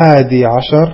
الحادي عشر